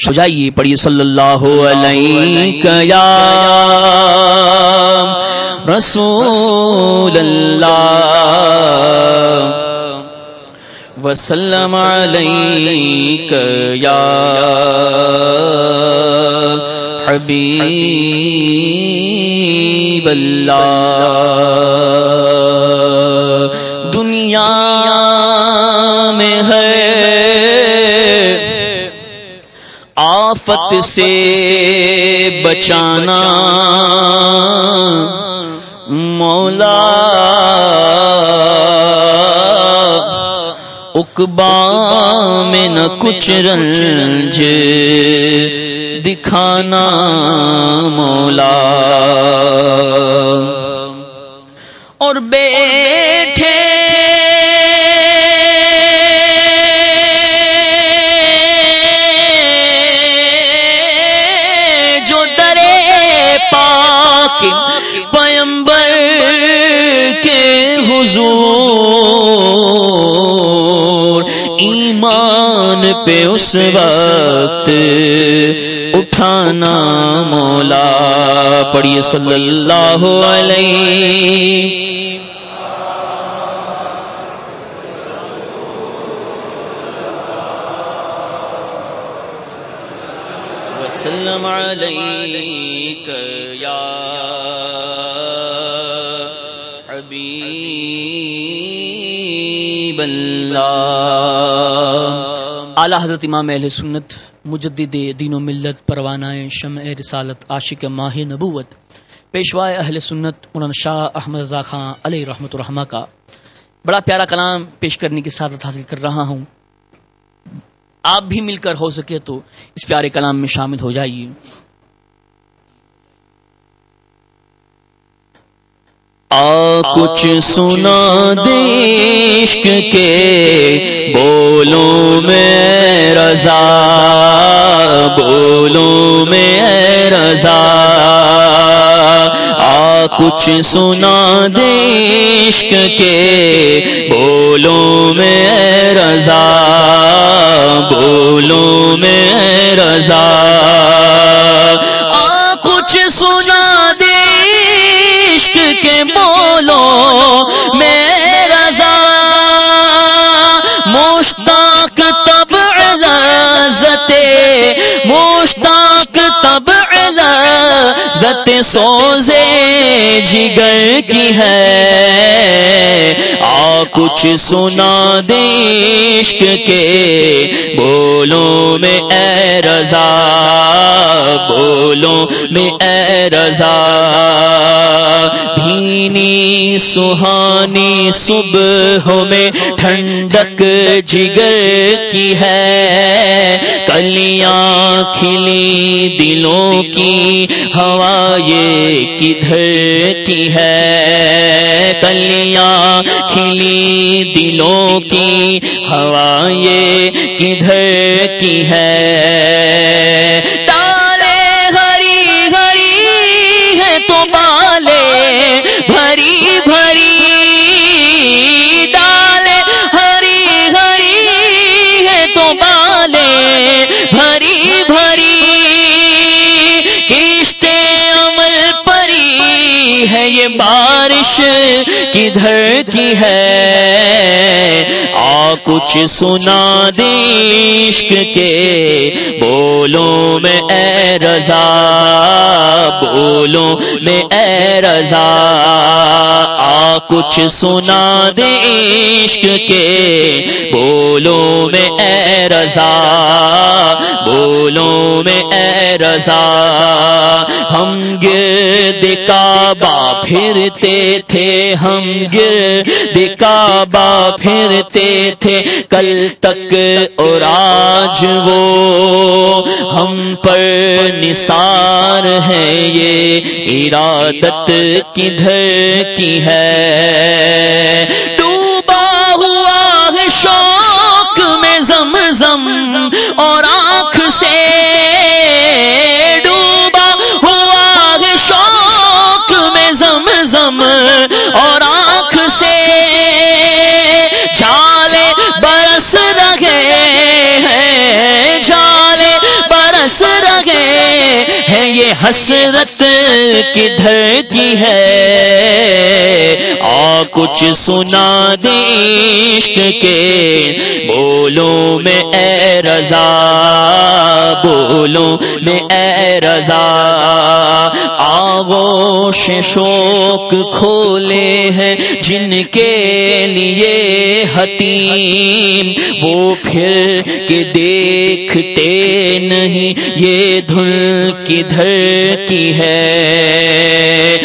ہو جائیے پڑھیے صلی اللہ علیہ یا رسول اللہ وسلم علیک یا حبیب اللہ آفت سے بچانا مولا اقبا میں نہ کچھ رنج دکھانا مولا اور بیٹھے پاک پیمبر کے حضور ایمان پہ اس وقت اٹھانا مولا پڑھیے صلی اللہ علیہ وسلم علیک اللہ. اعلی حضرت امام اہل سنت مجدد دین و ملت پروانہ شمع رسالت عاشق ماہ نبوت پیشوا اہل سنت مولانا شاہ احمد رضا خان علیہ رحمت الرحمہ کا۔ بڑا پیارا کلام پیش کرنے کی سعادت حاصل کر رہا ہوں۔ آپ بھی مل کر ہو سکے تو اس پیارے کلام میں شامل ہو جائیے۔ آ کچھ سنا دیشک کے بولوں میں رضا، بولوں میں رضا۔ آ، کچھ سنا دیشک کے، بولوں میں رضا۔ بولوں میں رضا۔ آ، کچھ سنا دیشک کے بولو میں مشتاق تب لذت مشتاق تب لذت سوزے جگر کی ہے۔ آ، کچھ سنا دیشک کے بولو میں، اے رضا بولو میں، اے رضا۔ بھینی سہانی صبح میں ٹھنڈک جگر کی ہے۔ کلیاں کھلی دلوں کی، ہوا یہ کدھر کی ہے۔ کلیاں کھلی دلوں کی، ہوا یہ کدھر کی ہے۔ بارش کدھر کی ہے۔ کچھ سنا دیشک کے بولوں میں اے رضا، بولوں میں اے رضا۔ آ، کچھ سنا دیشک کے بولوں میں اے رضا۔ بولوں میں اے رضا۔ ہم گرد کعبہ پھرتے تھے، ہم گرد کعبہ پھرتے تھے۔ کل تک اور آج وہ ہم پر نثار ہے یہ ارادت کدھر کی ہے حسرت کدھر کی ہے؟ آ، کچھ سنا دے عشق کے۔ بولو میں اے رضا بولو میں اے رضا۔ آغوش شوق کھولے ہیں جن کے لیے حتیم۔ وہ پھر کے دیکھتے یہ دھل کدھر کی ہے۔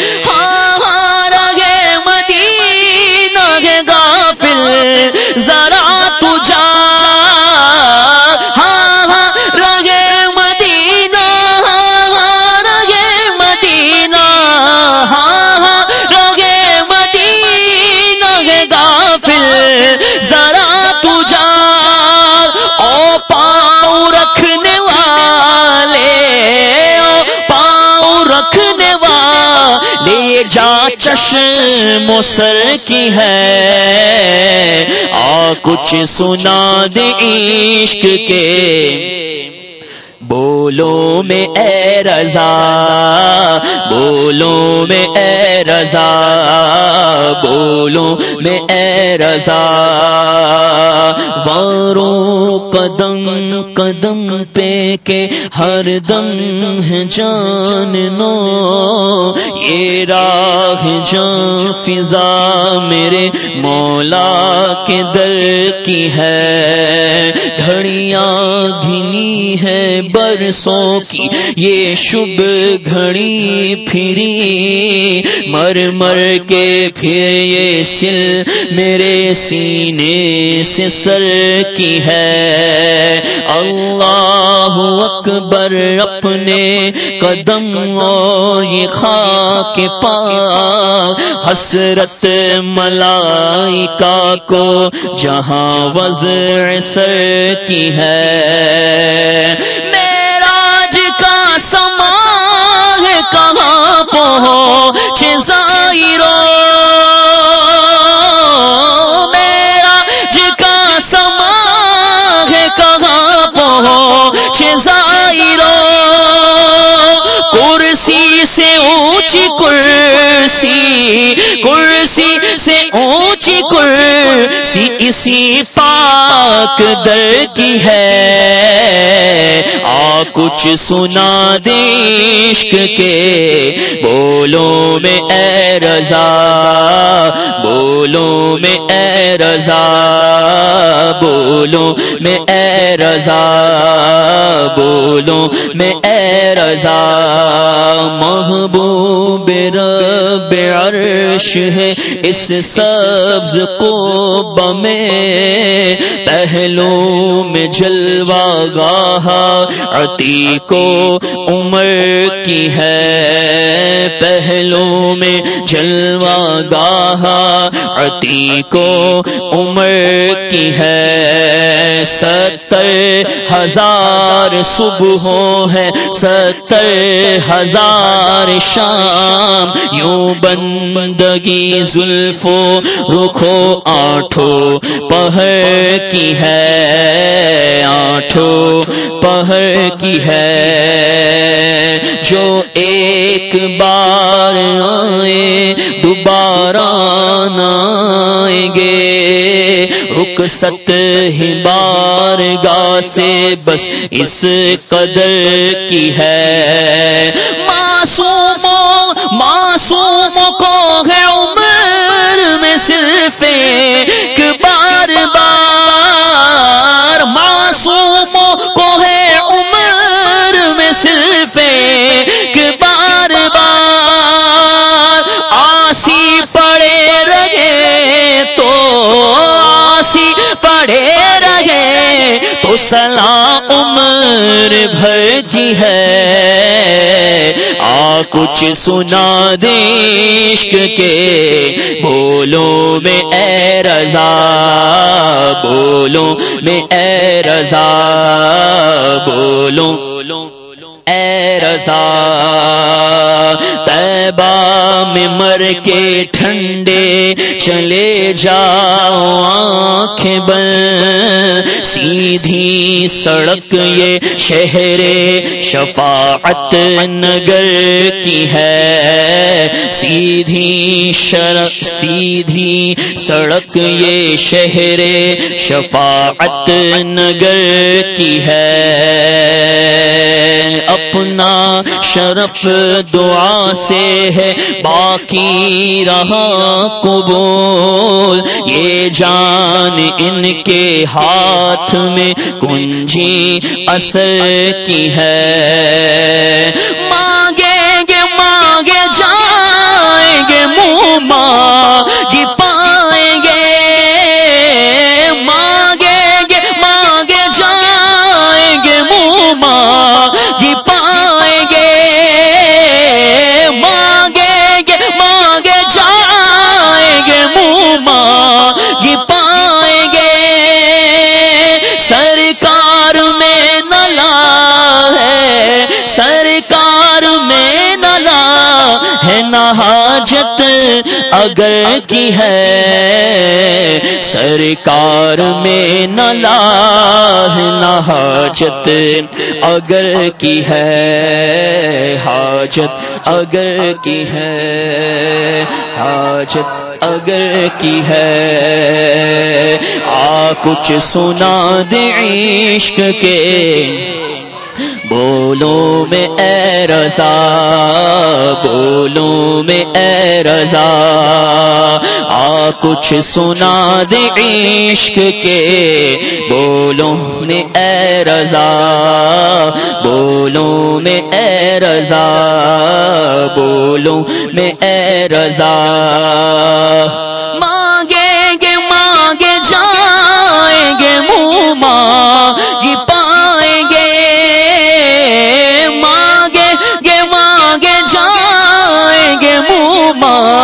چشم سر کی ہے۔ آ کچھ سنا دے عشق کے۔ بولو میں اے رضا بولو میں اے رضا بولو میں اے رضا۔ وارو قدم قدم پہ کے ہر دم ہے جان نو۔ یہ راہ جان فضا میرے مولا کے در کی ہے۔ گھڑیاں گھنی ہے برسوں کی، یہ شب گھڑی پھری۔ مر مر کے پھر یہ سل میرے سینے سے سر کی ہے۔ اللہ اکبر اپنے قدم اور یہ خاک پا حسرت ملائکہ کو جہاں وزر سر کی ہے۔ ہے میراج کا سما ہے کہاں پہنچ زائرو؟ میراج کا سما ہے کہاں پہ زائرو؟ کرسی سے اونچی کرسی کرسی سے اونچی کرسی، اسی پاک در کی ہے۔ کچھ سنا دیشک کے۔ بولو میں اے رضا۔ بولو میں اے رضا۔ بولو میں اے رضا۔ بولو میں اے رضا۔ محبوب رب عرش ہے اس سبز کو بمے پہلو میں جلوا گاہا عتی کو عمر کی ہے۔ پہلو میں جلوا گاہا عتی کو عمر کی ہے۔ ستر ہزار صبحوں ہے ستر ہزار شام۔ یوں بندگی زلفو رکھو آٹھو پہر کی ہے آٹھو پہر کی ہے۔ جو ایک بار ست ہی بار گا سے بس اس قدر کی ہے۔ سلام عمر بھر کی ہے۔ آ، کچھ سنا دیشک کے۔ بولو میں اے رضا بولو میں اے رضا بولو اے رضا۔ تیبہ میں مر کے ٹھنڈے چلے جاؤ، آنکھیں بن سیدھی سڑک، یہ شہر شفاعت نگر کی ہے۔ سیدھی شرک سیدھی سڑک، یہ شہر شفاعت نگر کی ہے۔ اپنا شرف دعا سے ہے، باقی رہا قبول۔ یہ جان ان کے ہاتھ میں کنجی اثر کی ہے۔ ہے۔ سرکار میں نلا نہ حاجت اگر کی ہے۔ حاجت اگر کی ہے۔ حاجت اگر کی ہے۔ آ، کچھ سنا دے عشق کے۔ بولو میں اے رضا بولو میں اے رضا۔ آ، کچھ سنا دے عشق کے۔ بولو میں اے رضا بولو میں اے رضا۔ بولو میں اے رضا۔ مانگیں گے، مانگے جائیں گے منہ مانگی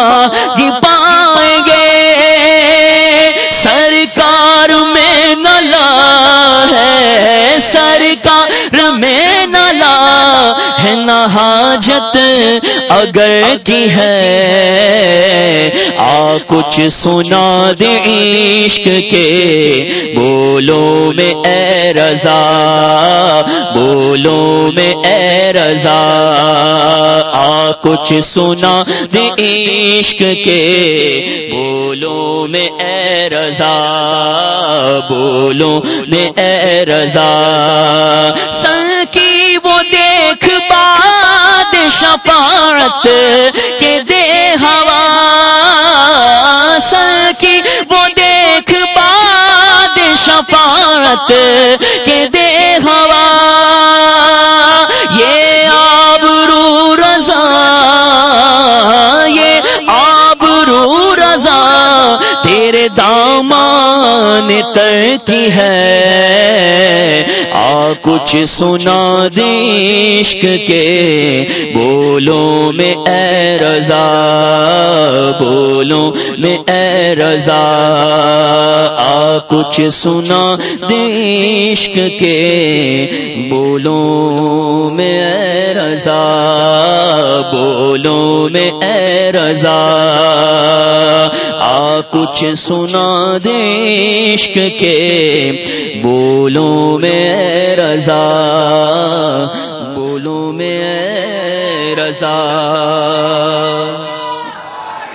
مانگی پائیں گے۔ سرکار میں نلا ہے، سرکار میں نلا ہے۔ نہ حاجت اگر کی ہے۔ آ، کچھ سنا دے عشق کے بولو میں اے رضا بولو میں اے رضا۔ آ، کچھ سنا دے عشق کے بولو میں اے رضا۔ بولو میں اے رضا۔ سر کی وہ دیکھ باد شفاعت کے شفاعت کے دے ہوا، یہ آبرو رضا، یہ آبرو رضا تیرے دامان تر کی ہے۔ کچھ سنا دیشک کے بولو میں اے رضا بولو میں اے رضا۔ آ، کچھ سنا دیشک کے بولو میں اے رضا بولو میں اے رضا۔ آ، کچھ سنا دیشک کے بولو میں رضا بولوں میں رضا۔